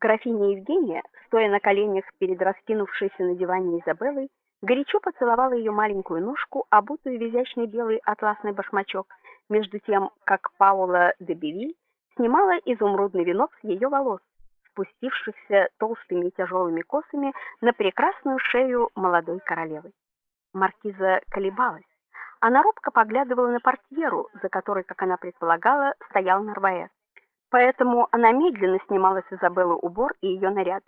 Графиня Евгения, стоя на коленях перед раскинувшейся на диване Изабеллой, горячо поцеловала ее маленькую ножку, обутую в изящный белый атласный башмачок, между тем, как Паула де Бевиль снимала изумрудный венок с ее волос, спустившихся толстыми и тяжелыми косами на прекрасную шею молодой королевы. Маркиза колебалась. Она робко поглядывала на портьеру, за которой, как она предполагала, стоял Нарваэс. Поэтому она медленно снимала с Изабеллы убор и ее наряд.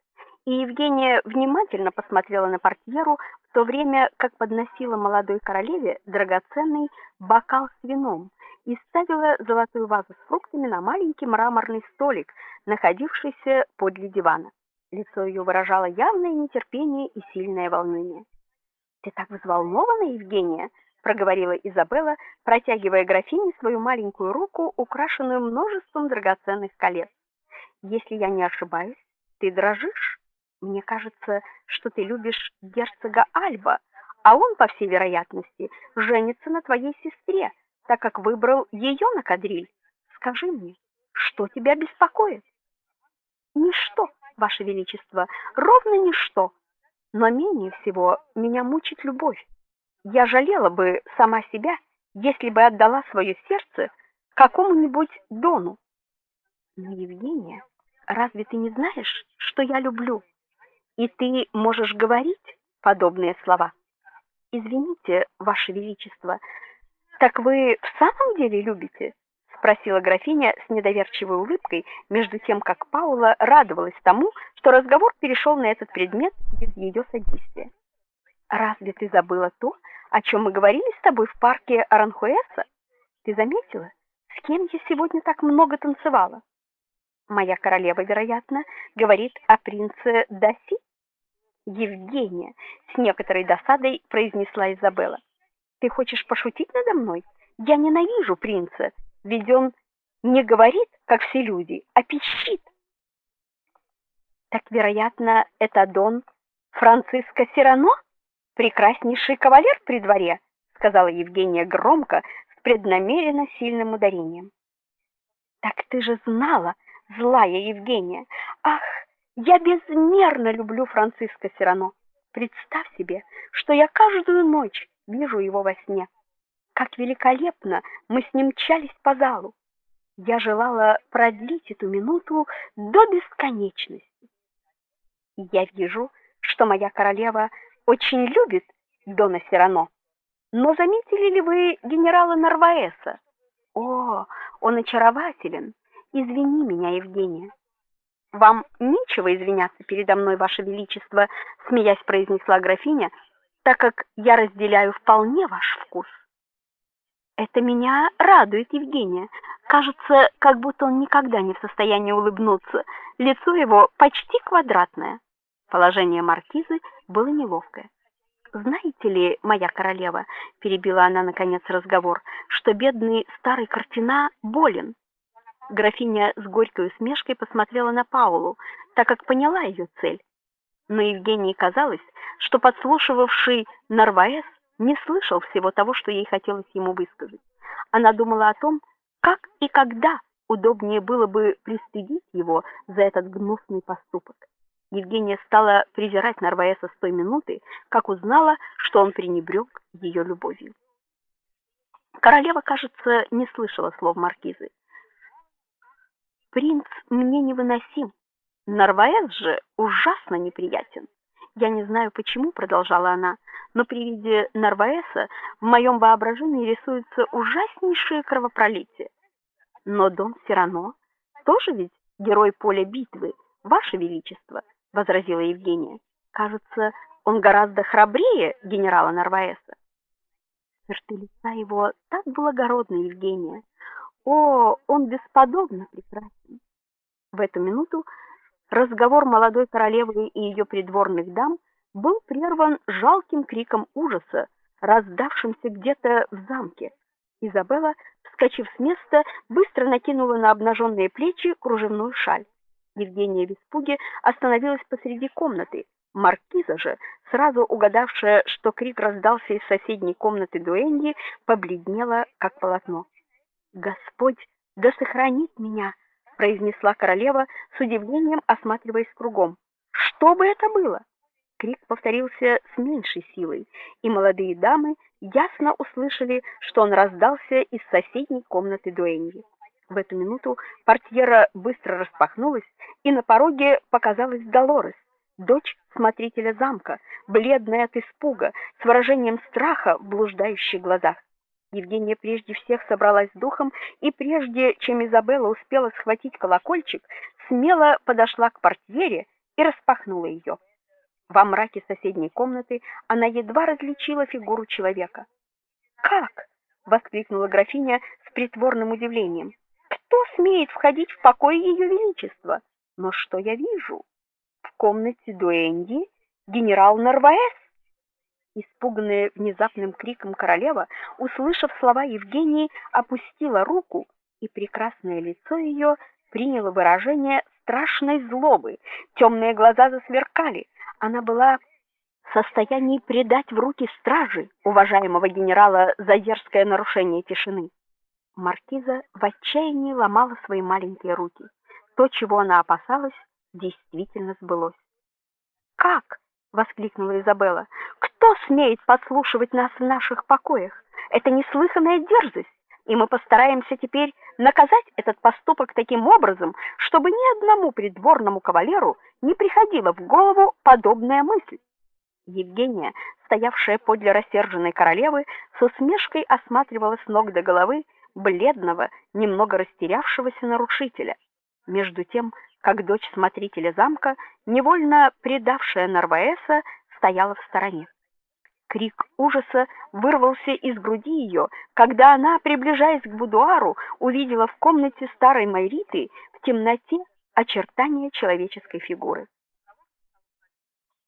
И Евгения внимательно посмотрела на портьеру, в то время как подносила молодой королеве драгоценный бокал с вином и ставила золотую вазу с фруктами на маленький мраморный столик, находившийся подле дивана. Лицо ее выражало явное нетерпение и сильное волнение. Ты так взволнована, Евгения, проговорила Изабелла, протягивая графине свою маленькую руку, украшенную множеством драгоценных колец. Если я не ошибаюсь, ты дрожишь? Мне кажется, что ты любишь герцога Альба, а он, по всей вероятности, женится на твоей сестре, так как выбрал ее на кадриль. Скажи мне, что тебя беспокоит? Ничто, ваше величество, ровно ничто. Но менее всего меня мучит любовь. Я жалела бы сама себя, если бы отдала свое сердце какому-нибудь дону. Но Евгения, разве ты не знаешь, что я люблю? И ты можешь говорить подобные слова? Извините, ваше величество, так вы в самом деле любите? спросила графиня с недоверчивой улыбкой, между тем как Паула радовалась тому, что разговор перешел на этот предмет без ее содействия. Разве ты забыла то, о чем мы говорили с тобой в парке Аранхуэса? Ты заметила, с кем я сегодня так много танцевала? Моя королева, вероятно, говорит о принце Даси. Евгения с некоторой досадой произнесла Изабелла. Ты хочешь пошутить надо мной? Я ненавижу принца, ведь он не говорит, как все люди, а пищит. Так, вероятно, это Дон Франциско Сирано? Прекраснейший кавалер при дворе, сказала Евгения громко, с преднамеренно сильным ударением. Так ты же знала, злая Евгения. Ах, я безмерно люблю Франциско Сирано. Представь себе, что я каждую ночь вижу его во сне. Как великолепно мы с ним мчались по залу. Я желала продлить эту минуту до бесконечности. Я вижу, что моя королева очень любит Дона Сирано. Но заметили ли вы генерала Нарваеса? О, он очарователен. Извини меня, Евгения. Вам нечего извиняться передо мной, ваше величество, смеясь произнесла графиня, так как я разделяю вполне ваш вкус. Это меня радует, Евгения. Кажется, как будто он никогда не в состоянии улыбнуться. Лицо его почти квадратное. Положение маркизы было неловкое. Знаете ли, моя королева, перебила она наконец разговор, что бедный старый Картина болен. Графиня с горькой усмешкой посмотрела на Паулу, так как поняла ее цель. Но Евгении казалось, что подслушивавший Нарваэс не слышал всего того, что ей хотелось ему высказать. Она думала о том, как и когда удобнее было бы пристыдить его за этот гнусный поступок. Евгения стала презирать Нарваеса с той минуты, как узнала, что он пренебрег ее любовью. Королева, кажется, не слышала слов маркизы. Принц мне невыносим. Нарваес же ужасно неприятен. Я не знаю почему, продолжала она, но при виде Нарваеса в моем воображении рисуется ужаснейшее кровопролитие. Но Дон Сирано тоже ведь герой поля битвы, ваше величество возразила Евгения. Кажется, он гораздо храбрее генерала Нарваеса. Черты лица его так благородны, Евгения. О, он бесподобно прекрасен. В эту минуту разговор молодой королевы и ее придворных дам был прерван жалким криком ужаса, раздавшимся где-то в замке. Изабелла, вскочив с места, быстро накинула на обнаженные плечи кружевную шаль. Евгения в испуге остановилась посреди комнаты. Маркиза же, сразу угадавшая, что крик раздался из соседней комнаты дуэньи, побледнела как полотно. Господь да сохранит меня, произнесла королева с удивлением, осматриваясь кругом. Что бы это было? Крик повторился с меньшей силой, и молодые дамы ясно услышали, что он раздался из соседней комнаты дуэньи. В эту минуту портьера быстро распахнулась, и на пороге показалась Долорес, дочь смотрителя замка, бледная от испуга, с выражением страха в блуждающих глазах. Евгения прежде всех собралась с духом и прежде чем Изабелла успела схватить колокольчик, смело подошла к портьере и распахнула ее. Во мраке соседней комнаты она едва различила фигуру человека. "Как?" воскликнула графиня с притворным удивлением. "Кто смеет входить в покой ее величества? Но что я вижу? В комнате дуэнди генерал Нарваэс". Испуганная внезапным криком королева, услышав слова Евгении, опустила руку, и прекрасное лицо ее приняло выражение страшной злобы. темные глаза засверкали она была в состоянии предать в руки стражи уважаемого генерала за дерзкое нарушение тишины. Маркиза в отчаянии ломала свои маленькие руки. То, чего она опасалась, действительно сбылось. "Как?" воскликнула Изабелла. "Кто смеет подслушивать нас в наших покоях? Это неслыханная дерзость, и мы постараемся теперь наказать этот поступок таким образом, чтобы ни одному придворному кавалеру не приходила в голову подобная мысль. Евгения, стоявшая подле рассерженной королевы, с усмешкой осматривала с ног до головы бледного, немного растерявшегося нарушителя. Между тем, как дочь смотрителя замка, невольно предавшая Нарваэса, стояла в стороне. Крик ужаса вырвался из груди ее, когда она, приближаясь к будуару, увидела в комнате старой Майриты в темноте очертания человеческой фигуры.